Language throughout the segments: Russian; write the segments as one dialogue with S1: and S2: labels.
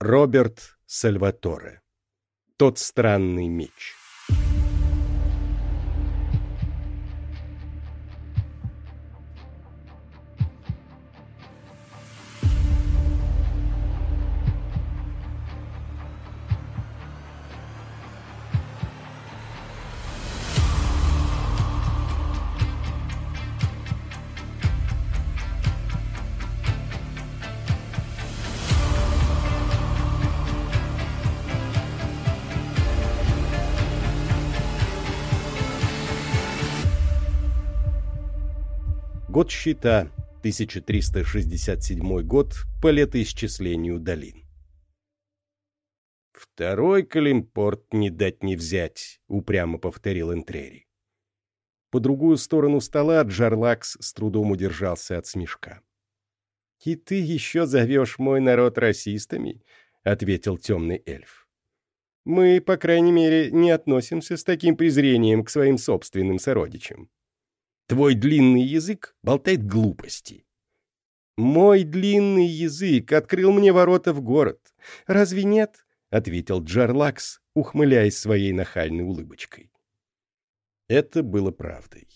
S1: Роберт Сальваторе. Тот странный меч. Щита, 1367 год, по летоисчислению долин. «Второй Калимпорт не дать не взять», — упрямо повторил Энтрери. По другую сторону стола Джарлакс с трудом удержался от смешка. «И ты еще зовешь мой народ расистами?» — ответил темный эльф. «Мы, по крайней мере, не относимся с таким презрением к своим собственным сородичам. Твой длинный язык болтает глупости. Мой длинный язык открыл мне ворота в город. Разве нет? ответил Джарлакс, ухмыляясь своей нахальной улыбочкой. Это было правдой.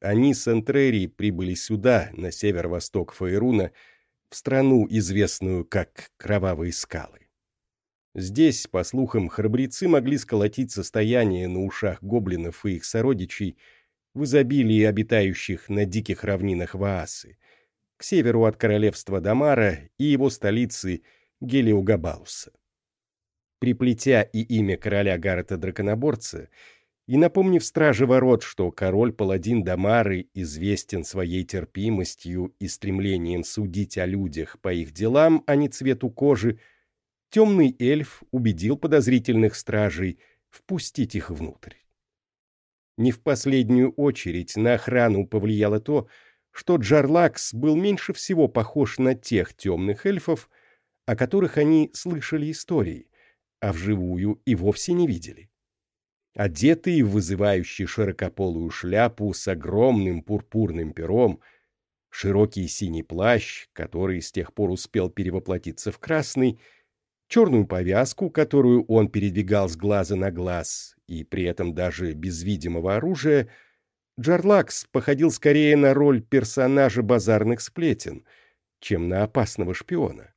S1: Они с Энтрери прибыли сюда, на северо-восток Фаеруна, в страну, известную как Кровавые скалы. Здесь, по слухам, храбрецы могли сколотить состояние на ушах гоблинов и их сородичей в изобилии обитающих на диких равнинах Ваасы, к северу от королевства Дамара и его столицы Гелиугабалуса. Приплетя и имя короля Гаррета Драконоборца, и напомнив страже ворот, что король-паладин Дамары известен своей терпимостью и стремлением судить о людях по их делам, а не цвету кожи, темный эльф убедил подозрительных стражей впустить их внутрь. Не в последнюю очередь на охрану повлияло то, что Джарлакс был меньше всего похож на тех темных эльфов, о которых они слышали истории, а вживую и вовсе не видели. Одетый в вызывающий широкополую шляпу с огромным пурпурным пером, широкий синий плащ, который с тех пор успел перевоплотиться в красный, черную повязку, которую он передвигал с глаза на глаз, и при этом даже без видимого оружия, Джарлакс походил скорее на роль персонажа базарных сплетен, чем на опасного шпиона.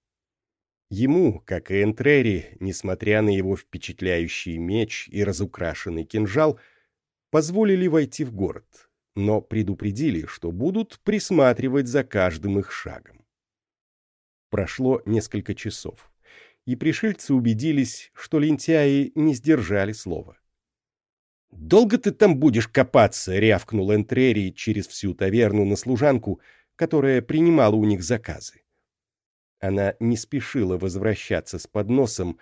S1: Ему, как и Энтрери, несмотря на его впечатляющий меч и разукрашенный кинжал, позволили войти в город, но предупредили, что будут присматривать за каждым их шагом. Прошло несколько часов и пришельцы убедились, что лентяи не сдержали слова. «Долго ты там будешь копаться?» — рявкнул Энтрери через всю таверну на служанку, которая принимала у них заказы. Она не спешила возвращаться с подносом,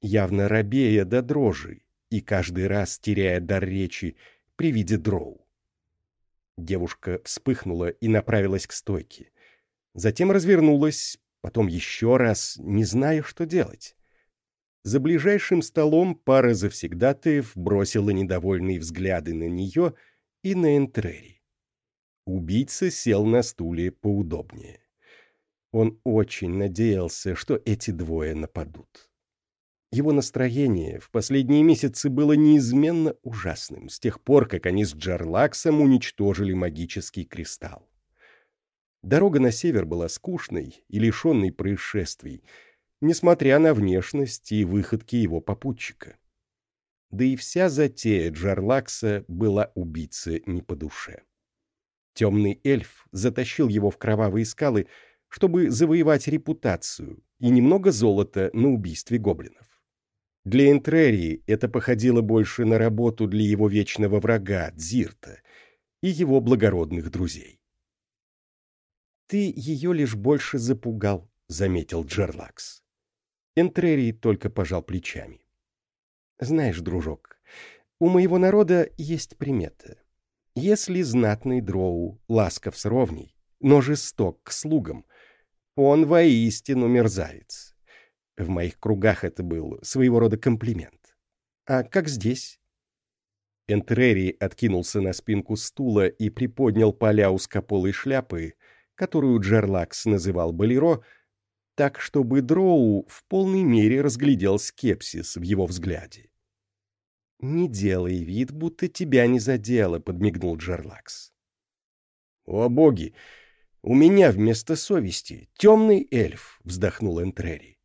S1: явно робея до дрожи, и каждый раз теряя дар речи при виде дроу. Девушка вспыхнула и направилась к стойке. Затем развернулась, потом еще раз, не зная, что делать. За ближайшим столом пара завсегдатаев бросила недовольные взгляды на нее и на Энтрери. Убийца сел на стуле поудобнее. Он очень надеялся, что эти двое нападут. Его настроение в последние месяцы было неизменно ужасным, с тех пор, как они с Джарлаксом уничтожили магический кристалл. Дорога на север была скучной и лишенной происшествий, несмотря на внешность и выходки его попутчика. Да и вся затея Джарлакса была убийце не по душе. Темный эльф затащил его в кровавые скалы, чтобы завоевать репутацию и немного золота на убийстве гоблинов. Для Энтрерии это походило больше на работу для его вечного врага Дзирта и его благородных друзей. «Ты ее лишь больше запугал», — заметил Джерлакс. Энтрерий только пожал плечами. «Знаешь, дружок, у моего народа есть примета. Если знатный дроу ласков с ровней, но жесток к слугам, он воистину мерзавец. В моих кругах это был своего рода комплимент. А как здесь?» Энтрери откинулся на спинку стула и приподнял поля узкополой шляпы, которую Джерлакс называл Болеро, так, чтобы Дроу в полной мере разглядел скепсис в его взгляде. «Не делай вид, будто тебя не задело», — подмигнул Джерлакс. «О боги! У меня вместо совести темный эльф», — вздохнул Энтрери.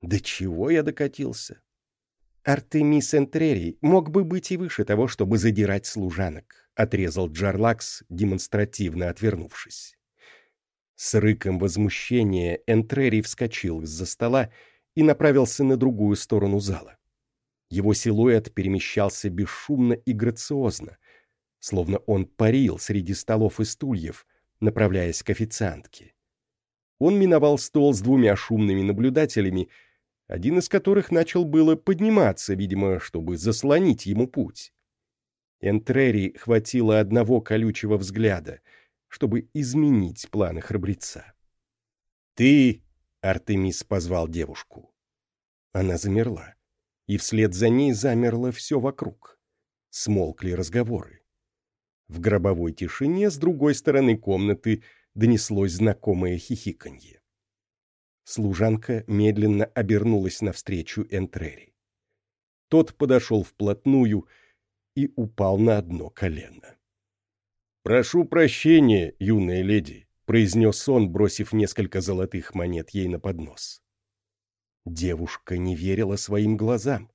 S1: «До чего я докатился?» «Артемис Энтрери мог бы быть и выше того, чтобы задирать служанок», — отрезал Джарлакс, демонстративно отвернувшись. С рыком возмущения Энтрери вскочил из-за стола и направился на другую сторону зала. Его силуэт перемещался бесшумно и грациозно, словно он парил среди столов и стульев, направляясь к официантке. Он миновал стол с двумя шумными наблюдателями, один из которых начал было подниматься, видимо, чтобы заслонить ему путь. Энтрери хватило одного колючего взгляда — чтобы изменить планы храбреца. «Ты!» — Артемис позвал девушку. Она замерла, и вслед за ней замерло все вокруг. Смолкли разговоры. В гробовой тишине с другой стороны комнаты донеслось знакомое хихиканье. Служанка медленно обернулась навстречу Энтрери. Тот подошел вплотную и упал на одно колено. «Прошу прощения, юная леди», — произнес он, бросив несколько золотых монет ей на поднос. Девушка не верила своим глазам.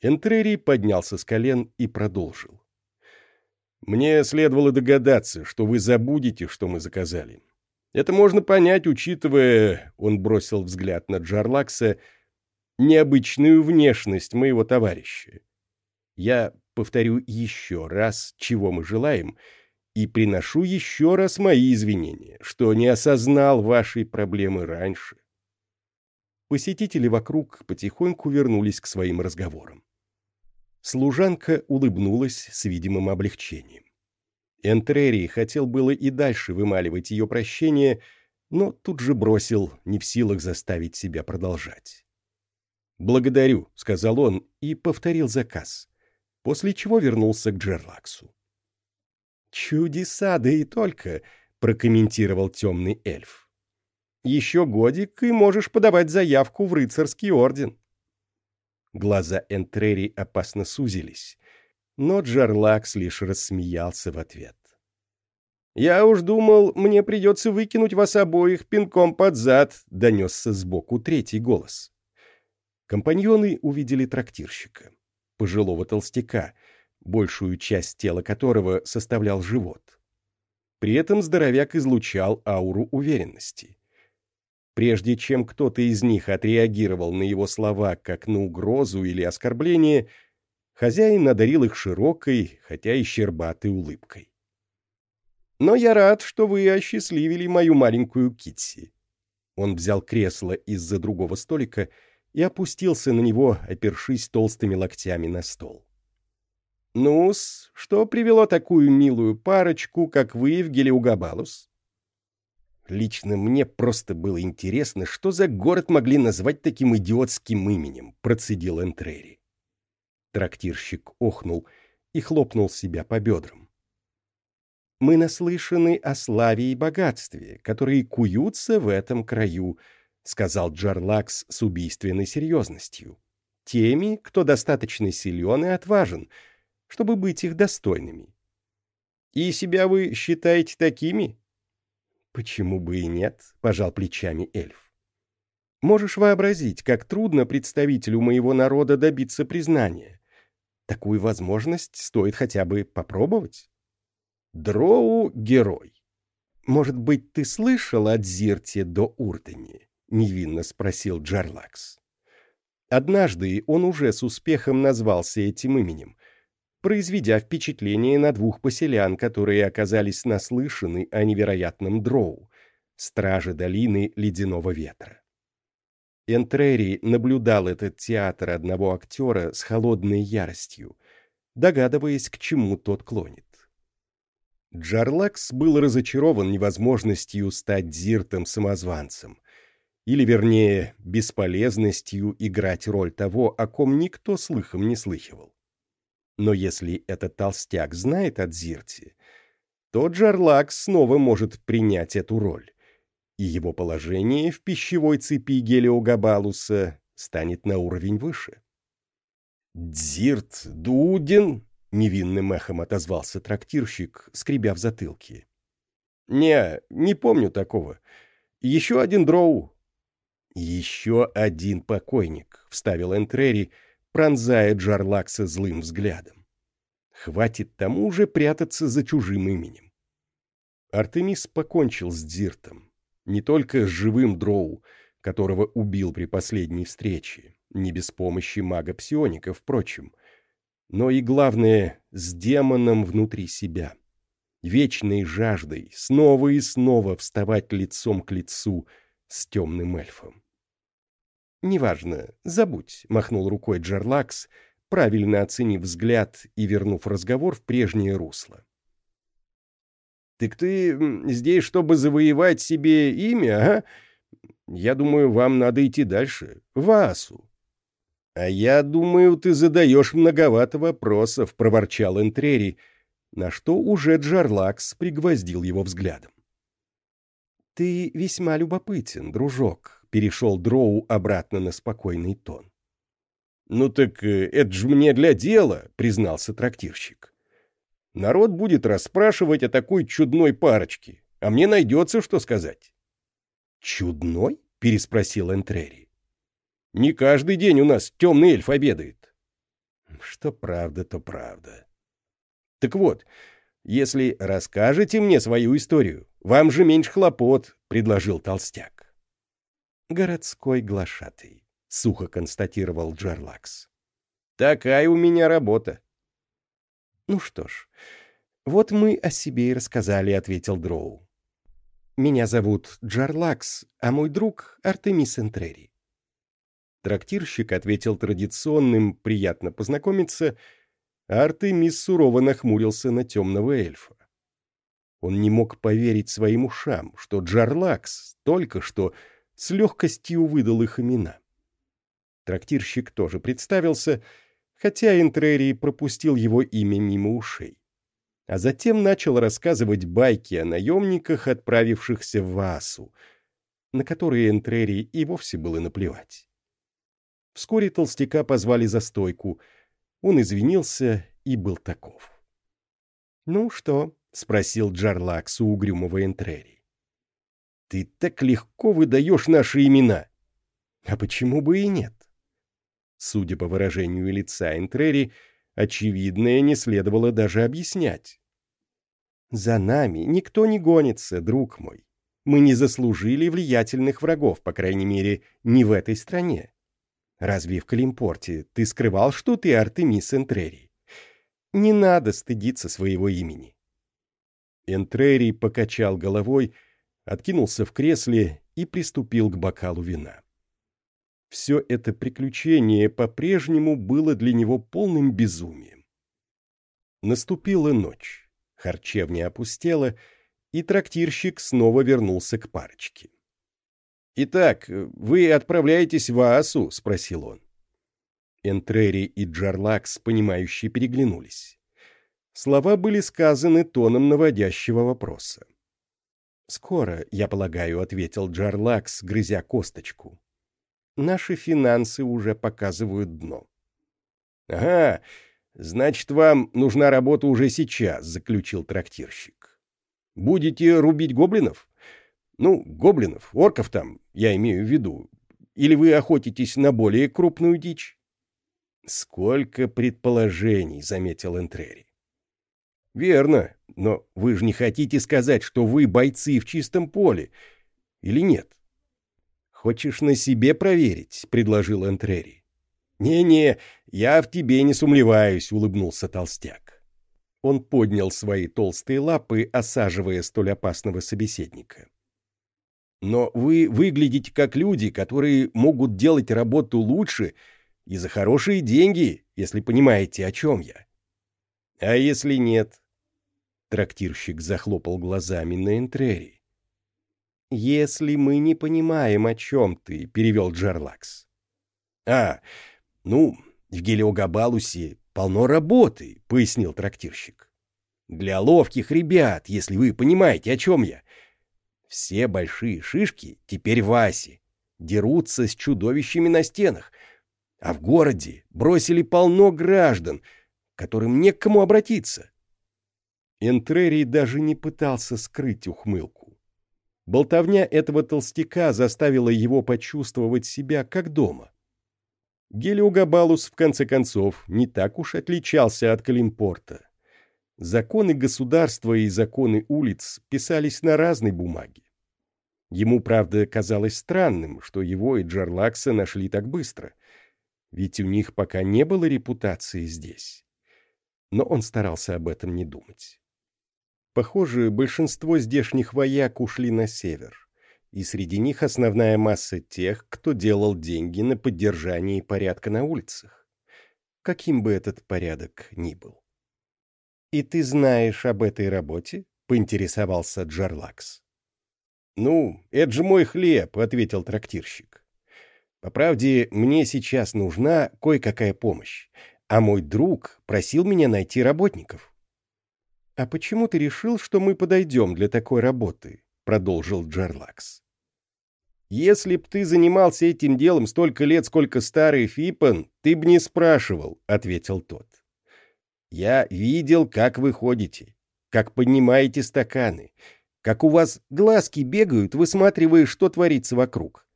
S1: Энтрери поднялся с колен и продолжил. «Мне следовало догадаться, что вы забудете, что мы заказали. Это можно понять, учитывая, — он бросил взгляд на Джарлакса, — необычную внешность моего товарища. Я повторю еще раз, чего мы желаем — и приношу еще раз мои извинения, что не осознал вашей проблемы раньше. Посетители вокруг потихоньку вернулись к своим разговорам. Служанка улыбнулась с видимым облегчением. Энтрери хотел было и дальше вымаливать ее прощение, но тут же бросил, не в силах заставить себя продолжать. «Благодарю», — сказал он и повторил заказ, после чего вернулся к Джерлаксу. «Чудеса, да и только», — прокомментировал темный эльф. «Еще годик, и можешь подавать заявку в рыцарский орден». Глаза Энтрери опасно сузились, но Джарлакс лишь рассмеялся в ответ. «Я уж думал, мне придется выкинуть вас обоих пинком под зад», — донесся сбоку третий голос. Компаньоны увидели трактирщика, пожилого толстяка, большую часть тела которого составлял живот. При этом здоровяк излучал ауру уверенности. Прежде чем кто-то из них отреагировал на его слова как на угрозу или оскорбление, хозяин надарил их широкой, хотя и щербатой улыбкой. «Но я рад, что вы осчастливили мою маленькую Китси». Он взял кресло из-за другого столика и опустился на него, опершись толстыми локтями на стол. Ну-с, что привело такую милую парочку, как вы в Гелиугабалус? Лично мне просто было интересно, что за город могли назвать таким идиотским именем, процедил Энтрери. Трактирщик охнул и хлопнул себя по бедрам. Мы наслышаны о славе и богатстве, которые куются в этом краю, сказал Джарлакс с убийственной серьезностью. Теми, кто достаточно силен и отважен — чтобы быть их достойными. И себя вы считаете такими? Почему бы и нет, пожал плечами эльф. Можешь вообразить, как трудно представителю моего народа добиться признания. Такую возможность стоит хотя бы попробовать. Дроу — герой. Может быть, ты слышал о Дзирте до Уртани? Невинно спросил Джарлакс. Однажды он уже с успехом назвался этим именем, произведя впечатление на двух поселян, которые оказались наслышаны о невероятном дроу, страже долины ледяного ветра. Энтрери наблюдал этот театр одного актера с холодной яростью, догадываясь, к чему тот клонит. Джарлакс был разочарован невозможностью стать дзиртом-самозванцем, или, вернее, бесполезностью играть роль того, о ком никто слыхом не слыхивал. Но если этот толстяк знает о Дзирте, то Джарлак снова может принять эту роль. и его положение в пищевой цепи Гелиогабалуса станет на уровень выше. «Дзирт Дудин?» — невинным эхом отозвался трактирщик, скребя в затылке. «Не, не помню такого. Еще один дроу». «Еще один покойник», — вставил Энтрери, пронзая Джарлакса злым взглядом. «Хватит тому же прятаться за чужим именем». Артемис покончил с Дзиртом. Не только с живым дроу, которого убил при последней встрече, не без помощи мага-псионика, впрочем, но и, главное, с демоном внутри себя, вечной жаждой снова и снова вставать лицом к лицу с темным эльфом. «Неважно, забудь», — махнул рукой Джарлакс, правильно оценив взгляд и вернув разговор в прежнее русло. «Так ты здесь, чтобы завоевать себе имя, а? Я думаю, вам надо идти дальше, в Асу». «А я думаю, ты задаешь многовато вопросов», — проворчал Энтрери, на что уже Джарлакс пригвоздил его взглядом. «Ты весьма любопытен, дружок», — перешел Дроу обратно на спокойный тон. «Ну так э, это ж мне для дела», — признался трактирщик. «Народ будет расспрашивать о такой чудной парочке, а мне найдется, что сказать». «Чудной?» — переспросил Энтрери. Не каждый день у нас темный эльф обедает. Что правда, то правда. Так вот, если расскажете мне свою историю, вам же меньше хлопот, — предложил толстяк. Городской глашатый, — сухо констатировал Джарлакс. Такая у меня работа. Ну что ж, вот мы о себе и рассказали, — ответил Дроу. Меня зовут Джарлакс, а мой друг Артемис Энтрери. Трактирщик ответил традиционным «приятно познакомиться», а Артемис сурово нахмурился на темного эльфа. Он не мог поверить своим ушам, что Джарлакс только что с легкостью выдал их имена. Трактирщик тоже представился, хотя Энтрерий пропустил его имя мимо ушей. А затем начал рассказывать байки о наемниках, отправившихся в Васу, на которые Энтрерий и вовсе было наплевать. Вскоре толстяка позвали за стойку. Он извинился и был таков. «Ну что?» — спросил Джарлакс у угрюмого Энтрери. «Ты так легко выдаешь наши имена!» «А почему бы и нет?» Судя по выражению лица Энтрери, очевидное не следовало даже объяснять. «За нами никто не гонится, друг мой. Мы не заслужили влиятельных врагов, по крайней мере, не в этой стране. Разве в Калимпорте ты скрывал, что ты Артемис Энтрери? Не надо стыдиться своего имени. Энтрери покачал головой, откинулся в кресле и приступил к бокалу вина. Все это приключение по-прежнему было для него полным безумием. Наступила ночь, харчевня опустела, и трактирщик снова вернулся к парочке. «Итак, вы отправляетесь в Аасу?» — спросил он. Энтрери и Джарлакс, понимающие, переглянулись. Слова были сказаны тоном наводящего вопроса. «Скоро, я полагаю», — ответил Джарлакс, грызя косточку. «Наши финансы уже показывают дно». «Ага, значит, вам нужна работа уже сейчас», — заключил трактирщик. «Будете рубить гоблинов?» Ну, гоблинов, орков там, я имею в виду. Или вы охотитесь на более крупную дичь? Сколько предположений, заметил Энтрери. Верно, но вы же не хотите сказать, что вы бойцы в чистом поле, или нет? Хочешь на себе проверить, предложил Энтрери. Не-не, я в тебе не сумлеваюсь, улыбнулся толстяк. Он поднял свои толстые лапы, осаживая столь опасного собеседника. Но вы выглядите как люди, которые могут делать работу лучше и за хорошие деньги, если понимаете, о чем я. А если нет? Трактирщик захлопал глазами на Энтрери. «Если мы не понимаем, о чем ты», — перевел Джарлакс. «А, ну, в Гелиогабалусе полно работы», — пояснил трактирщик. «Для ловких ребят, если вы понимаете, о чем я. Все большие шишки теперь в Асе, дерутся с чудовищами на стенах, а в городе бросили полно граждан, которым не к кому обратиться. Энтрерий даже не пытался скрыть ухмылку. Болтовня этого толстяка заставила его почувствовать себя как дома. Гелиогабалус, в конце концов, не так уж отличался от Калимпорта. Законы государства и законы улиц писались на разной бумаге. Ему, правда, казалось странным, что его и Джарлакса нашли так быстро, ведь у них пока не было репутации здесь. Но он старался об этом не думать. Похоже, большинство здешних вояк ушли на север, и среди них основная масса тех, кто делал деньги на поддержание порядка на улицах. Каким бы этот порядок ни был. «И ты знаешь об этой работе?» — поинтересовался Джарлакс. «Ну, это же мой хлеб», — ответил трактирщик. «По правде, мне сейчас нужна кое-какая помощь, а мой друг просил меня найти работников». «А почему ты решил, что мы подойдем для такой работы?» — продолжил Джарлакс. «Если б ты занимался этим делом столько лет, сколько старый Фипан, ты б не спрашивал», — ответил тот. «Я видел, как вы ходите, как поднимаете стаканы, как у вас глазки бегают, высматривая, что творится вокруг.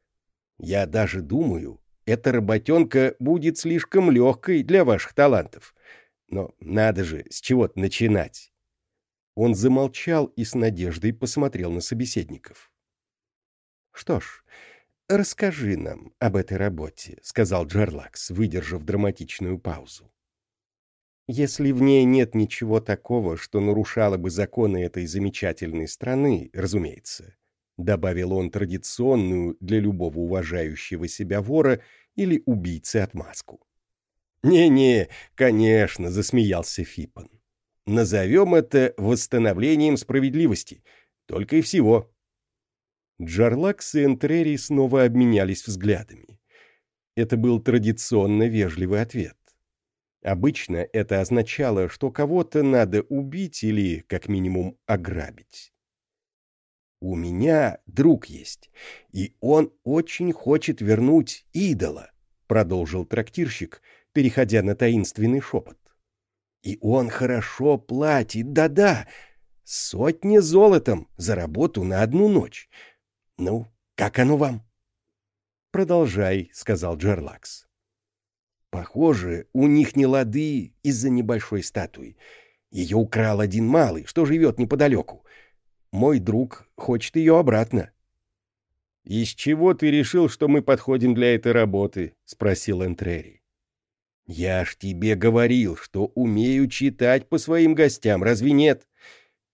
S1: Я даже думаю, эта работенка будет слишком легкой для ваших талантов. Но надо же с чего-то начинать. Он замолчал и с надеждой посмотрел на собеседников. «Что ж, расскажи нам об этой работе», — сказал Джарлакс, выдержав драматичную паузу. Если в ней нет ничего такого, что нарушало бы законы этой замечательной страны, разумеется, добавил он традиционную для любого уважающего себя вора или убийцы отмазку. «Не-не, конечно», — засмеялся Фиппан. «Назовем это восстановлением справедливости. Только и всего». Джарлакс и Энтрери снова обменялись взглядами. Это был традиционно вежливый ответ. Обычно это означало, что кого-то надо убить или, как минимум, ограбить. «У меня друг есть, и он очень хочет вернуть идола», — продолжил трактирщик, переходя на таинственный шепот. «И он хорошо платит, да-да, сотни золотом за работу на одну ночь. Ну, как оно вам?» «Продолжай», — сказал Джерлакс. Похоже, у них не лады из-за небольшой статуи. Ее украл один малый, что живет неподалеку. Мой друг хочет ее обратно. — Из чего ты решил, что мы подходим для этой работы? — спросил Энтрери. — Я ж тебе говорил, что умею читать по своим гостям, разве нет?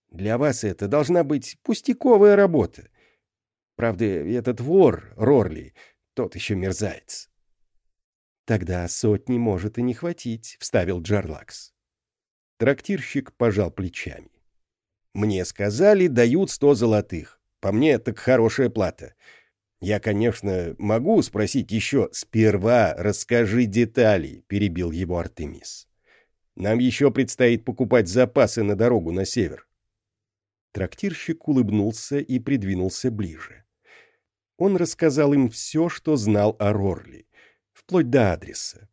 S1: Для вас это должна быть пустяковая работа. Правда, этот вор, Рорли, тот еще мерзавец. «Тогда сотни может и не хватить», — вставил Джарлакс. Трактирщик пожал плечами. «Мне сказали, дают сто золотых. По мне, так хорошая плата. Я, конечно, могу спросить еще «Сперва расскажи детали», — перебил его Артемис. «Нам еще предстоит покупать запасы на дорогу на север». Трактирщик улыбнулся и придвинулся ближе. Он рассказал им все, что знал о Рорли вплоть до адреса.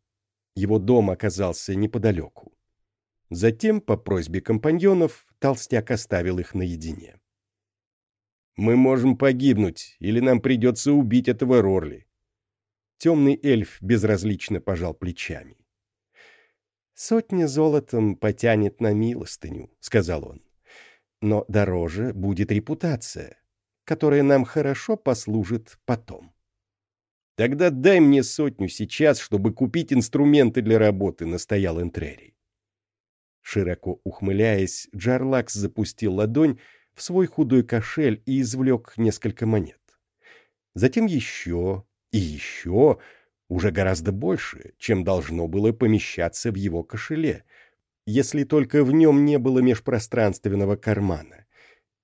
S1: Его дом оказался неподалеку. Затем, по просьбе компаньонов, толстяк оставил их наедине. «Мы можем погибнуть, или нам придется убить этого Рорли». Темный эльф безразлично пожал плечами. «Сотня золотом потянет на милостыню», — сказал он. «Но дороже будет репутация, которая нам хорошо послужит потом». «Тогда дай мне сотню сейчас, чтобы купить инструменты для работы», — настоял Энтрери. Широко ухмыляясь, Джарлакс запустил ладонь в свой худой кошель и извлек несколько монет. Затем еще и еще, уже гораздо больше, чем должно было помещаться в его кошеле, если только в нем не было межпространственного кармана.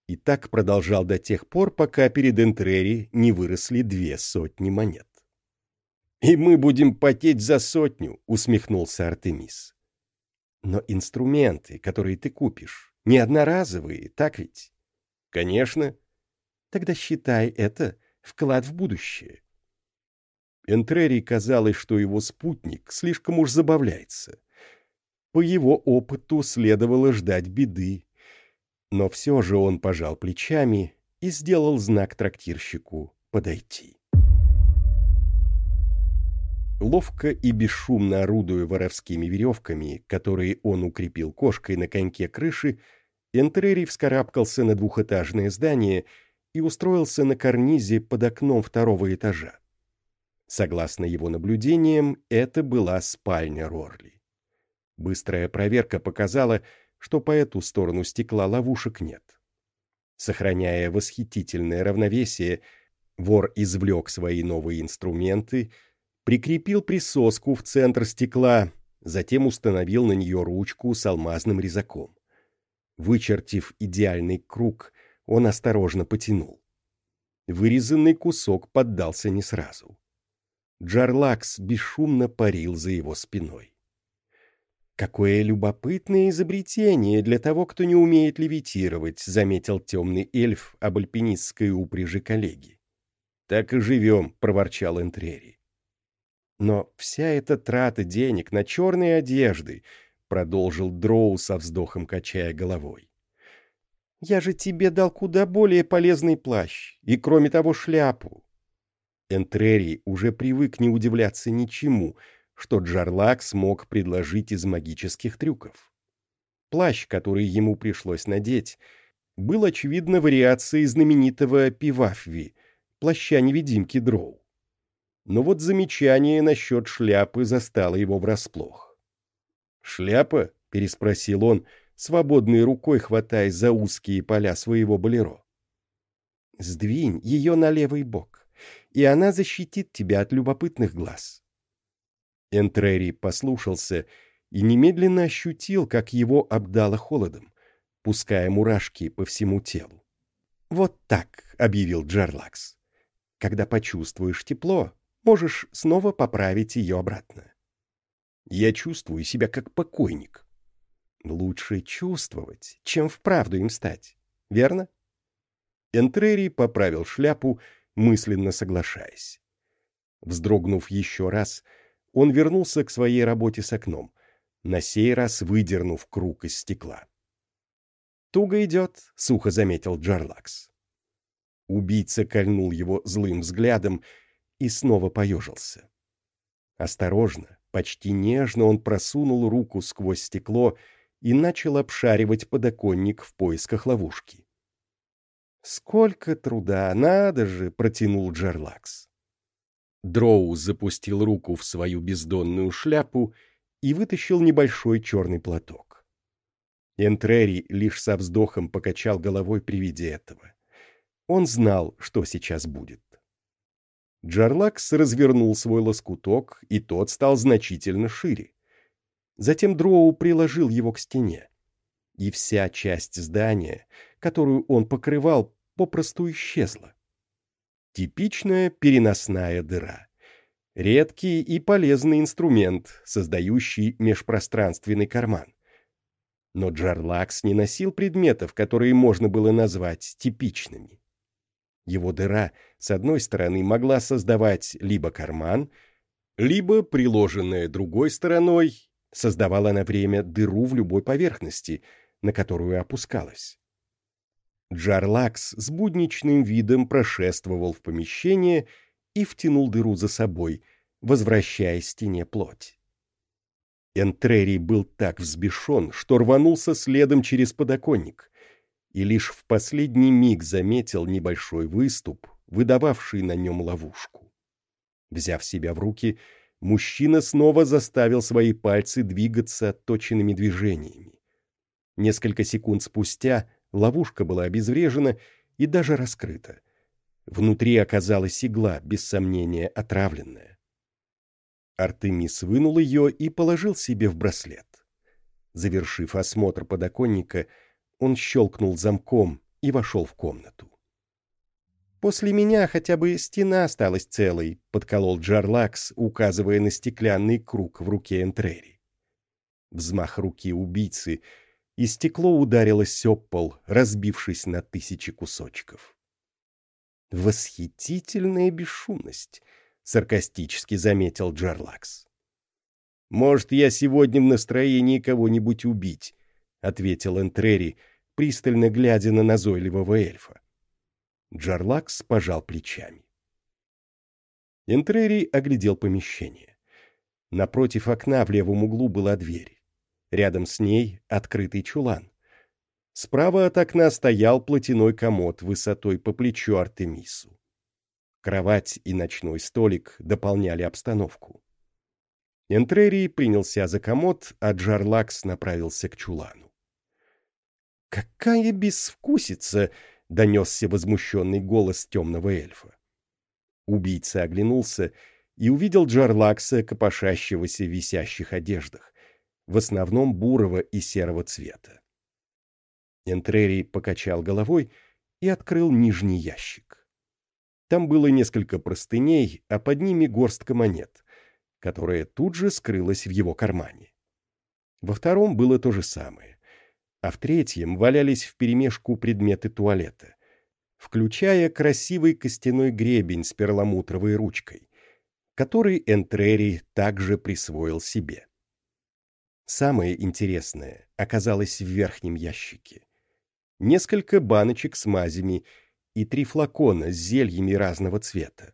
S1: И так продолжал до тех пор, пока перед Энтрери не выросли две сотни монет. «И мы будем потеть за сотню», — усмехнулся Артемис. «Но инструменты, которые ты купишь, не одноразовые, так ведь?» «Конечно. Тогда считай это вклад в будущее. Энтрери казалось, что его спутник слишком уж забавляется. По его опыту следовало ждать беды. Но все же он пожал плечами и сделал знак трактирщику подойти. Ловко и бесшумно орудуя воровскими веревками, которые он укрепил кошкой на коньке крыши, Энтрери вскарабкался на двухэтажное здание и устроился на карнизе под окном второго этажа. Согласно его наблюдениям, это была спальня Рорли. Быстрая проверка показала, что по эту сторону стекла ловушек нет. Сохраняя восхитительное равновесие, вор извлек свои новые инструменты, прикрепил присоску в центр стекла, затем установил на нее ручку с алмазным резаком. Вычертив идеальный круг, он осторожно потянул. Вырезанный кусок поддался не сразу. Джарлакс бесшумно парил за его спиной. «Какое любопытное изобретение для того, кто не умеет левитировать», заметил темный эльф об альпинистской упряжи коллеги. «Так и живем», — проворчал Энтрери. «Но вся эта трата денег на черные одежды», — продолжил Дроу со вздохом, качая головой. «Я же тебе дал куда более полезный плащ, и, кроме того, шляпу». Энтрери уже привык не удивляться ничему — что Джарлак смог предложить из магических трюков. Плащ, который ему пришлось надеть, был, очевидно, вариацией знаменитого Пивафви, плаща-невидимки Дроу. Но вот замечание насчет шляпы застало его врасплох. «Шляпа?» — переспросил он, свободной рукой хватаясь за узкие поля своего болеро. «Сдвинь ее на левый бок, и она защитит тебя от любопытных глаз. Энтрери послушался и немедленно ощутил, как его обдало холодом, пуская мурашки по всему телу. «Вот так», — объявил Джарлакс. «Когда почувствуешь тепло, можешь снова поправить ее обратно». «Я чувствую себя как покойник». «Лучше чувствовать, чем вправду им стать, верно?» Энтрери поправил шляпу, мысленно соглашаясь. Вздрогнув еще раз, — он вернулся к своей работе с окном, на сей раз выдернув круг из стекла. «Туго идет», — сухо заметил Джарлакс. Убийца кольнул его злым взглядом и снова поежился. Осторожно, почти нежно он просунул руку сквозь стекло и начал обшаривать подоконник в поисках ловушки. «Сколько труда, надо же!» — протянул Джарлакс. Дроу запустил руку в свою бездонную шляпу и вытащил небольшой черный платок. Энтрери лишь со вздохом покачал головой при виде этого. Он знал, что сейчас будет. Джарлакс развернул свой лоскуток, и тот стал значительно шире. Затем Дроу приложил его к стене, и вся часть здания, которую он покрывал, попросту исчезла. Типичная переносная дыра. Редкий и полезный инструмент, создающий межпространственный карман. Но Джарлакс не носил предметов, которые можно было назвать типичными. Его дыра, с одной стороны, могла создавать либо карман, либо, приложенная другой стороной, создавала на время дыру в любой поверхности, на которую опускалась. Джарлакс с будничным видом прошествовал в помещение и втянул дыру за собой, возвращая стене плоть. Энтрери был так взбешен, что рванулся следом через подоконник, и лишь в последний миг заметил небольшой выступ, выдававший на нем ловушку. Взяв себя в руки, мужчина снова заставил свои пальцы двигаться точенными движениями. Несколько секунд спустя Ловушка была обезврежена и даже раскрыта. Внутри оказалась игла, без сомнения, отравленная. Артемис вынул ее и положил себе в браслет. Завершив осмотр подоконника, он щелкнул замком и вошел в комнату. «После меня хотя бы стена осталась целой», — подколол Джарлакс, указывая на стеклянный круг в руке Энтрери. Взмах руки убийцы — и стекло ударилось об пол, разбившись на тысячи кусочков. Восхитительная бесшумность, саркастически заметил Джарлакс. Может, я сегодня в настроении кого-нибудь убить, ответил Энтрери, пристально глядя на назойливого эльфа. Джарлакс пожал плечами. Энтрери оглядел помещение. Напротив окна в левом углу была дверь. Рядом с ней открытый чулан. Справа от окна стоял платяной комод высотой по плечу Артемису. Кровать и ночной столик дополняли обстановку. Энтрерий принялся за комод, а Джарлакс направился к чулану. «Какая безвкусица!» — донесся возмущенный голос темного эльфа. Убийца оглянулся и увидел Джарлакса, копошащегося в висящих одеждах, в основном бурого и серого цвета. Энтрерий покачал головой и открыл нижний ящик. Там было несколько простыней, а под ними горстка монет, которая тут же скрылась в его кармане. Во втором было то же самое, а в третьем валялись вперемешку предметы туалета, включая красивый костяной гребень с перламутровой ручкой, который Энтрери также присвоил себе. Самое интересное оказалось в верхнем ящике. Несколько баночек с мазями и три флакона с зельями разного цвета.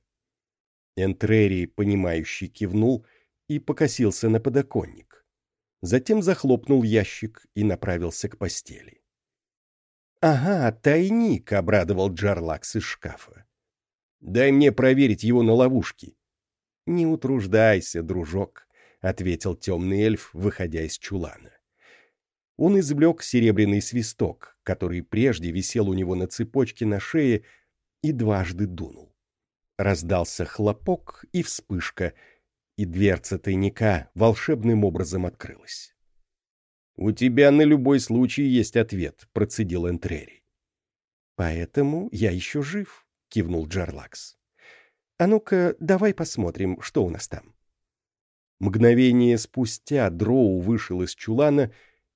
S1: Энтрери, понимающий, кивнул и покосился на подоконник. Затем захлопнул ящик и направился к постели. «Ага, тайник!» — обрадовал Джарлакс из шкафа. «Дай мне проверить его на ловушке». «Не утруждайся, дружок», — ответил темный эльф, выходя из чулана. Он извлек серебряный свисток, который прежде висел у него на цепочке на шее, и дважды дунул. Раздался хлопок и вспышка, и дверца тайника волшебным образом открылась. «У тебя на любой случай есть ответ», — процедил Энтрери. «Поэтому я еще жив», — кивнул Джарлакс. «А ну-ка, давай посмотрим, что у нас там». Мгновение спустя Дроу вышел из чулана,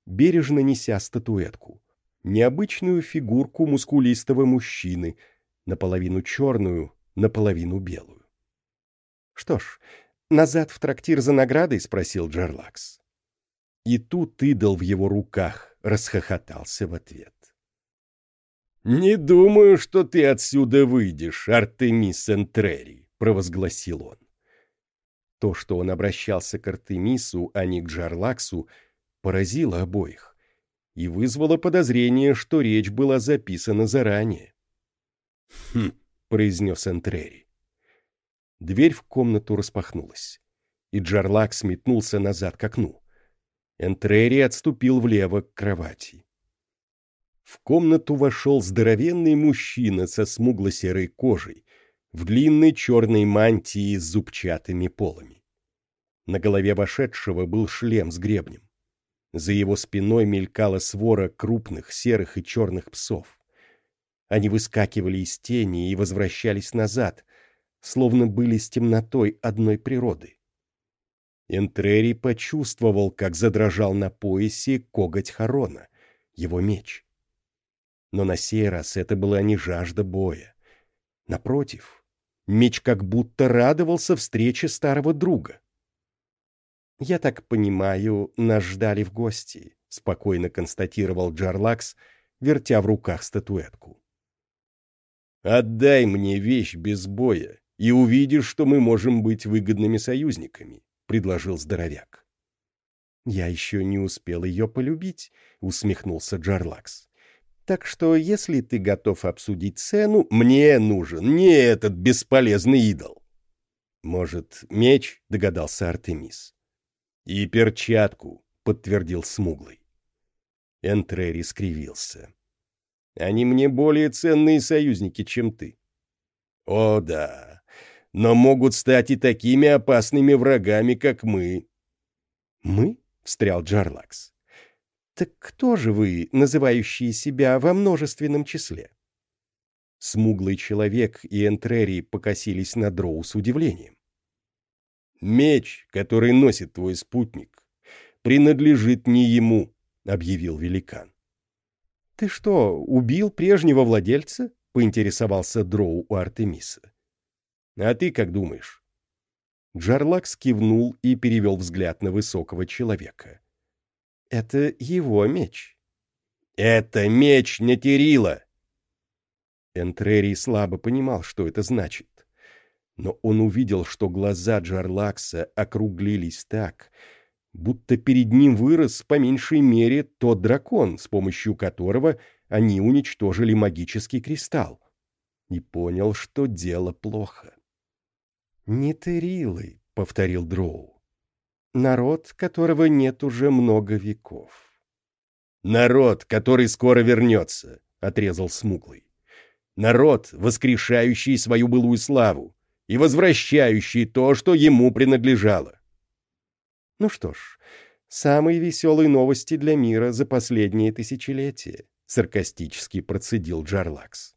S1: бережно неся статуэтку. Необычную фигурку мускулистого мужчины, наполовину черную, наполовину белую. «Что ж, назад в трактир за наградой?» — спросил Джарлакс. И тут идол в его руках расхохотался в ответ. «Не думаю, что ты отсюда выйдешь, Артемис Энтрери», — провозгласил он. То, что он обращался к Артемису, а не к Джарлаксу, поразило обоих и вызвало подозрение, что речь была записана заранее. «Хм», — произнес Энтрери. Дверь в комнату распахнулась, и Джарлакс метнулся назад к окну. Энтрери отступил влево к кровати. В комнату вошел здоровенный мужчина со смугло-серой кожей, в длинной черной мантии с зубчатыми полами. На голове вошедшего был шлем с гребнем. За его спиной мелькала свора крупных серых и черных псов. Они выскакивали из тени и возвращались назад, словно были с темнотой одной природы. Энтрери почувствовал, как задрожал на поясе коготь Харона, его меч. Но на сей раз это была не жажда боя. Напротив, меч как будто радовался встрече старого друга. «Я так понимаю, нас ждали в гости», — спокойно констатировал Джарлакс, вертя в руках статуэтку. «Отдай мне вещь без боя, и увидишь, что мы можем быть выгодными союзниками предложил здоровяк. «Я еще не успел ее полюбить», — усмехнулся Джарлакс. «Так что, если ты готов обсудить цену, мне нужен не этот бесполезный идол». «Может, меч?» — догадался Артемис. «И перчатку», — подтвердил Смуглый. Энтрери скривился. «Они мне более ценные союзники, чем ты». «О, да, но могут стать и такими опасными врагами, как мы». «Мы?» — встрял Джарлакс. «Так кто же вы, называющие себя во множественном числе?» Смуглый человек и Энтрери покосились на Дроу с удивлением. «Меч, который носит твой спутник, принадлежит не ему», — объявил великан. «Ты что, убил прежнего владельца?» — поинтересовался Дроу у Артемиса. «А ты как думаешь?» Джарлакс кивнул и перевел взгляд на высокого человека. «Это его меч». «Это меч Нетерила!» Энтрерий слабо понимал, что это значит. Но он увидел, что глаза Джарлакса округлились так, будто перед ним вырос по меньшей мере тот дракон, с помощью которого они уничтожили магический кристалл. И понял, что дело плохо. «Нетерилы», — повторил Дроу. «Народ, которого нет уже много веков».
S2: «Народ, который скоро вернется», — отрезал Смуглый. «Народ, воскрешающий свою былую славу и возвращающий то, что ему принадлежало».
S1: «Ну что ж, самые веселые новости для мира за последние тысячелетия», — саркастически процедил Джарлакс.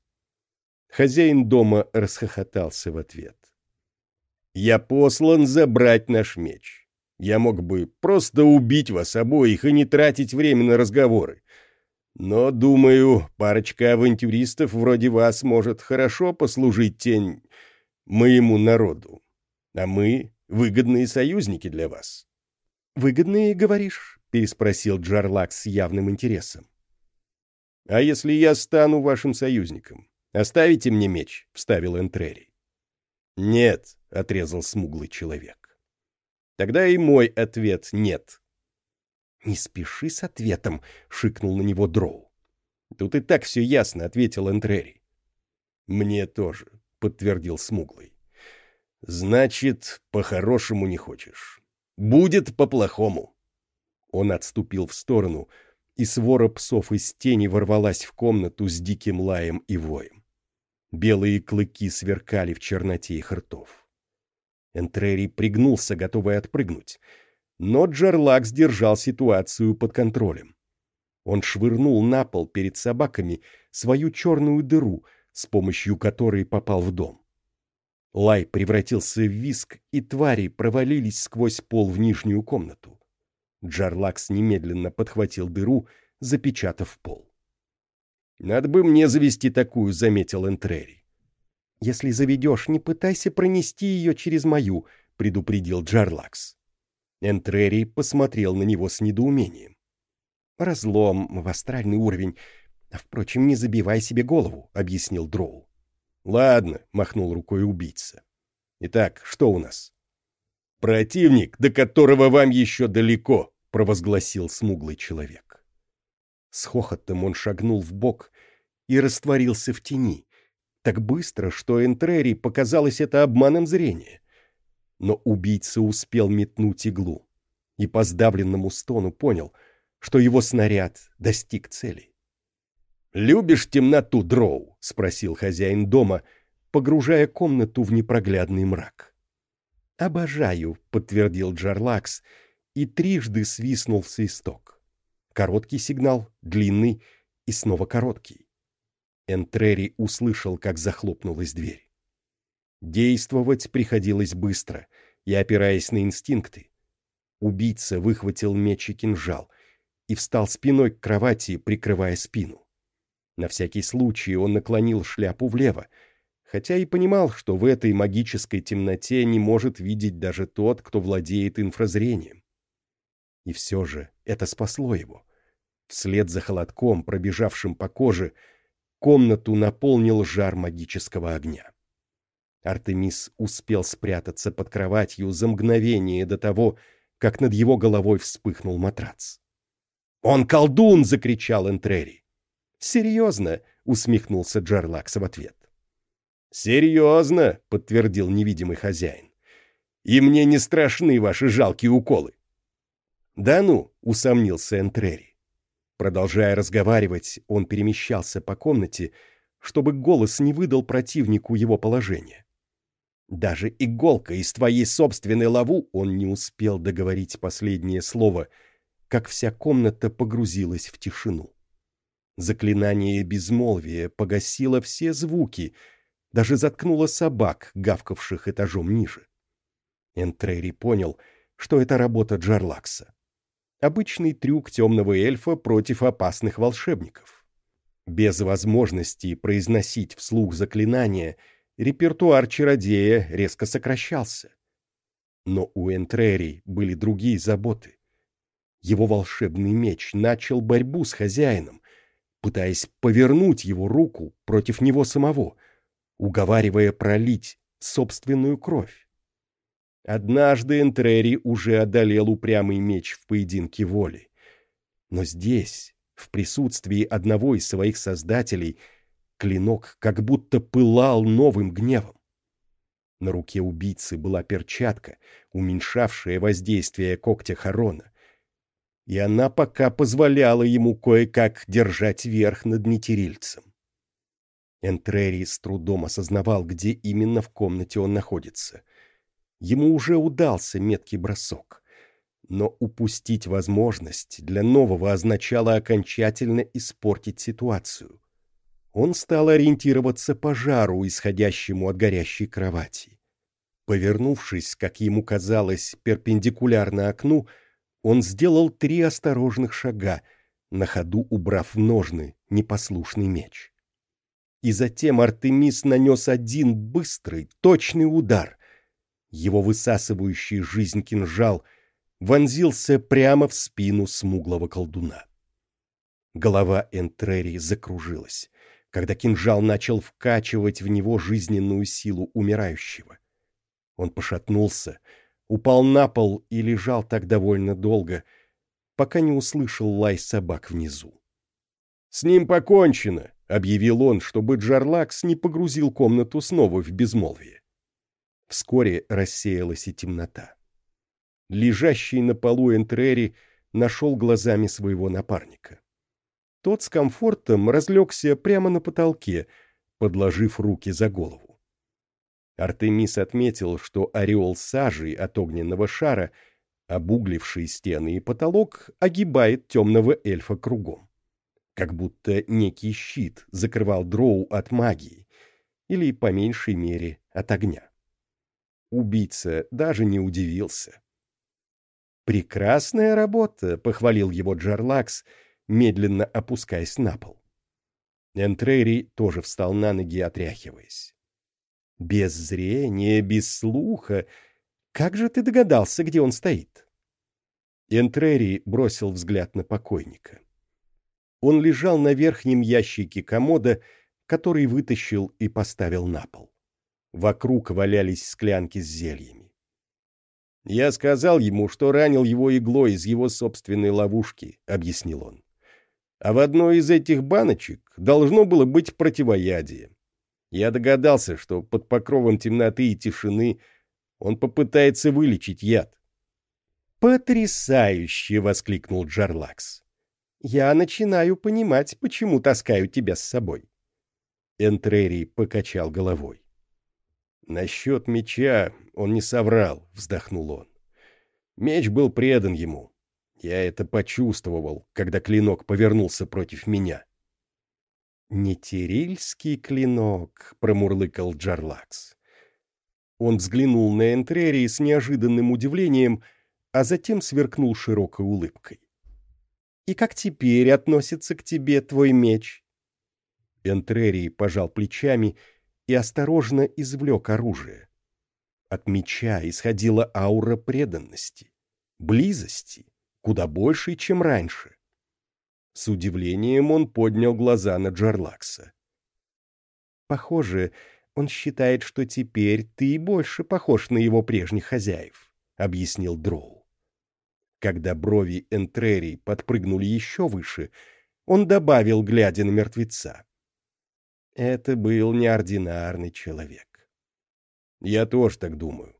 S1: Хозяин дома расхохотался в ответ.
S2: Я послан забрать наш меч. Я мог бы просто убить вас обоих и не тратить время на разговоры. Но, думаю, парочка авантюристов вроде вас может хорошо послужить тень моему народу. А мы — выгодные союзники для вас.
S1: — Выгодные, говоришь? — переспросил Джарлак с явным интересом.
S2: — А если я стану вашим союзником? Оставите мне меч, — вставил Энтрери. — Нет, — отрезал смуглый человек. Тогда и мой ответ нет.
S1: «Не спеши с ответом», — шикнул на него Дроу.
S2: «Тут и так все ясно», — ответил Энтрери. «Мне тоже», — подтвердил смуглый. «Значит, по-хорошему не хочешь. Будет по-плохому».
S1: Он отступил в сторону, и свора псов из тени ворвалась в комнату с диким лаем и воем. Белые клыки сверкали в черноте их ртов. Энтрери пригнулся, готовый отпрыгнуть. Но Джарлак держал ситуацию под контролем. Он швырнул на пол перед собаками свою черную дыру, с помощью которой попал в дом. Лай превратился в виск, и твари провалились сквозь пол в нижнюю комнату. Джарлакс немедленно подхватил дыру, запечатав пол.
S2: «Надо бы мне завести такую», — заметил Энтрери.
S1: «Если заведешь, не пытайся пронести ее через мою», — предупредил Джарлакс. Энтрери посмотрел на него с недоумением. «Разлом в астральный уровень. А, впрочем, не забивай себе голову», — объяснил Дроу.
S2: «Ладно», — махнул рукой убийца. «Итак, что у нас?» «Противник, до которого вам еще далеко», — провозгласил смуглый человек.
S1: С хохотом он шагнул в бок и растворился в тени, так быстро, что Энтрери показалось это обманом зрения. Но убийца успел метнуть иглу и по сдавленному стону понял, что его снаряд достиг цели.
S2: «Любишь темноту, Дроу?» — спросил хозяин дома, погружая комнату в непроглядный мрак.
S1: «Обожаю», — подтвердил Джарлакс, и трижды свистнул в свисток. Короткий сигнал, длинный и снова короткий. Энтрери услышал, как захлопнулась дверь. Действовать приходилось быстро и опираясь на инстинкты. Убийца выхватил меч и кинжал и встал спиной к кровати, прикрывая спину. На всякий случай он наклонил шляпу влево, хотя и понимал, что в этой магической темноте не может видеть даже тот, кто владеет инфразрением. И все же это спасло его. Вслед за холодком, пробежавшим по коже, Комнату наполнил жар магического огня. Артемис успел спрятаться под кроватью за мгновение до того, как над его головой вспыхнул матрац. «Он колдун!» — закричал Энтрери. «Серьезно?» — усмехнулся Джарлакс в ответ.
S2: «Серьезно!» — подтвердил невидимый хозяин. «И мне не страшны ваши жалкие уколы».
S1: «Да ну!» — усомнился Энтрери. Продолжая разговаривать, он перемещался по комнате, чтобы голос не выдал противнику его положение. Даже иголка из твоей собственной лаву он не успел договорить последнее слово, как вся комната погрузилась в тишину. Заклинание безмолвия погасило все звуки, даже заткнуло собак, гавкавших этажом ниже. Энтрери понял, что это работа Джарлакса. Обычный трюк темного эльфа против опасных волшебников. Без возможности произносить вслух заклинания, репертуар чародея резко сокращался. Но у Энтрери были другие заботы. Его волшебный меч начал борьбу с хозяином, пытаясь повернуть его руку против него самого, уговаривая пролить собственную кровь. Однажды Энтрери уже одолел упрямый меч в поединке воли. Но здесь, в присутствии одного из своих создателей, клинок как будто пылал новым гневом. На руке убийцы была перчатка, уменьшавшая воздействие когтя Харона. И она пока позволяла ему кое-как держать верх над нетерильцем. Энтрери с трудом осознавал, где именно в комнате он находится. Ему уже удался меткий бросок. Но упустить возможность для нового означало окончательно испортить ситуацию. Он стал ориентироваться по жару, исходящему от горящей кровати. Повернувшись, как ему казалось, перпендикулярно окну, он сделал три осторожных шага, на ходу убрав в ножны непослушный меч. И затем Артемис нанес один быстрый, точный удар. Его высасывающий жизнь кинжал вонзился прямо в спину смуглого колдуна. Голова Энтрери закружилась когда кинжал начал вкачивать в него жизненную силу умирающего. Он пошатнулся, упал на пол и лежал так довольно долго, пока не услышал лай собак внизу. «С ним покончено!» — объявил он, чтобы Джарлакс не погрузил комнату снова в безмолвие. Вскоре рассеялась и темнота. Лежащий на полу Энтрери нашел глазами своего напарника. Тот с комфортом разлегся прямо на потолке, подложив руки за голову. Артемис отметил, что ореол сажи от огненного шара, обугливший стены и потолок, огибает темного эльфа кругом. Как будто некий щит закрывал дроу от магии, или, по меньшей мере, от огня. Убийца даже не удивился. «Прекрасная работа», — похвалил его Джарлакс, — медленно опускаясь на пол. Энтрейри тоже встал на ноги, отряхиваясь. «Без зрения, без слуха. Как же ты догадался, где он стоит?» Энтрери бросил взгляд на покойника. Он лежал на верхнем ящике комода, который вытащил и поставил на пол. Вокруг валялись склянки с зельями. «Я сказал ему, что ранил его иглой из его собственной ловушки», — объяснил он а в одной из этих баночек должно было быть противоядие. Я догадался, что под покровом темноты и тишины он попытается вылечить яд. «Потрясающе!» — воскликнул Джарлакс. «Я начинаю понимать, почему таскаю тебя с собой». Энтрери покачал головой. «Насчет меча он не соврал», — вздохнул он. «Меч был предан ему. Я это почувствовал, когда клинок повернулся против меня. «Нетерильский клинок», — промурлыкал Джарлакс. Он взглянул на Энтрери с неожиданным удивлением, а затем сверкнул широкой улыбкой. «И как теперь относится к тебе твой меч?» Энтрери пожал плечами и осторожно извлек оружие. От меча исходила аура преданности, близости куда больше, чем раньше. С удивлением он поднял глаза на Джарлакса. «Похоже, он считает, что теперь ты больше похож на его прежних хозяев», — объяснил Дроу. Когда брови Энтрери подпрыгнули еще выше, он добавил, глядя на мертвеца. Это был неординарный человек. Я тоже так думаю.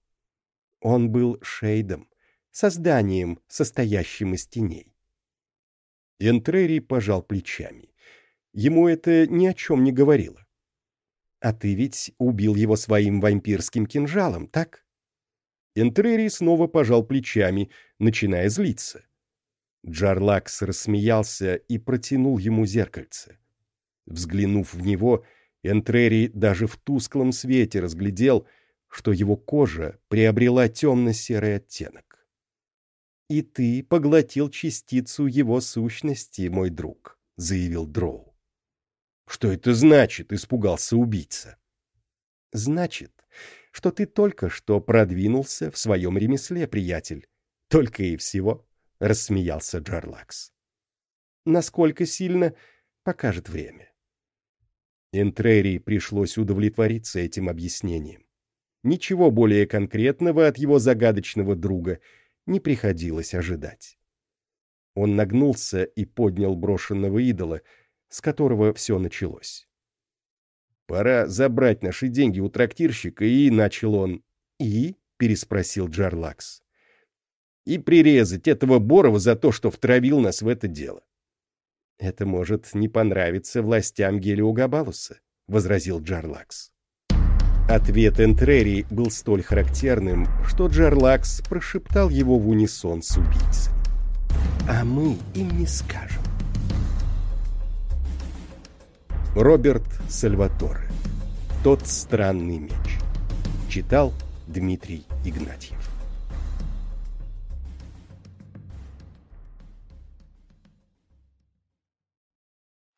S1: Он был шейдом, созданием, состоящим из теней. Энтрери пожал плечами. Ему это ни о чем не говорило. «А ты ведь убил его своим вампирским кинжалом, так?» Энтрери снова пожал плечами, начиная злиться. Джарлакс рассмеялся и протянул ему зеркальце. Взглянув в него, Энтрери даже в тусклом свете разглядел, что его кожа приобрела темно-серый оттенок и ты поглотил частицу его сущности, мой друг», — заявил Дроу.
S2: Что это значит, испугался убийца?
S1: Значит, что ты только что продвинулся в своем ремесле, приятель. Только и всего, — рассмеялся Джарлакс. Насколько сильно, покажет время. Энтрери пришлось удовлетвориться этим объяснением. Ничего более конкретного от его загадочного друга не приходилось ожидать. Он нагнулся и поднял брошенного идола, с которого все началось.
S2: «Пора забрать наши деньги у трактирщика», и начал он.
S1: «И?» — переспросил Джарлакс.
S2: «И прирезать этого Борова за то, что втравил нас в это дело».
S1: «Это может не понравиться властям Гелиогабалуса», — возразил Джарлакс. Ответ Энтрери был столь характерным, что Джарлакс прошептал его в унисон с убийцей а мы им не скажем. Роберт Сальваторе. Тот странный меч. Читал Дмитрий Игнатьев.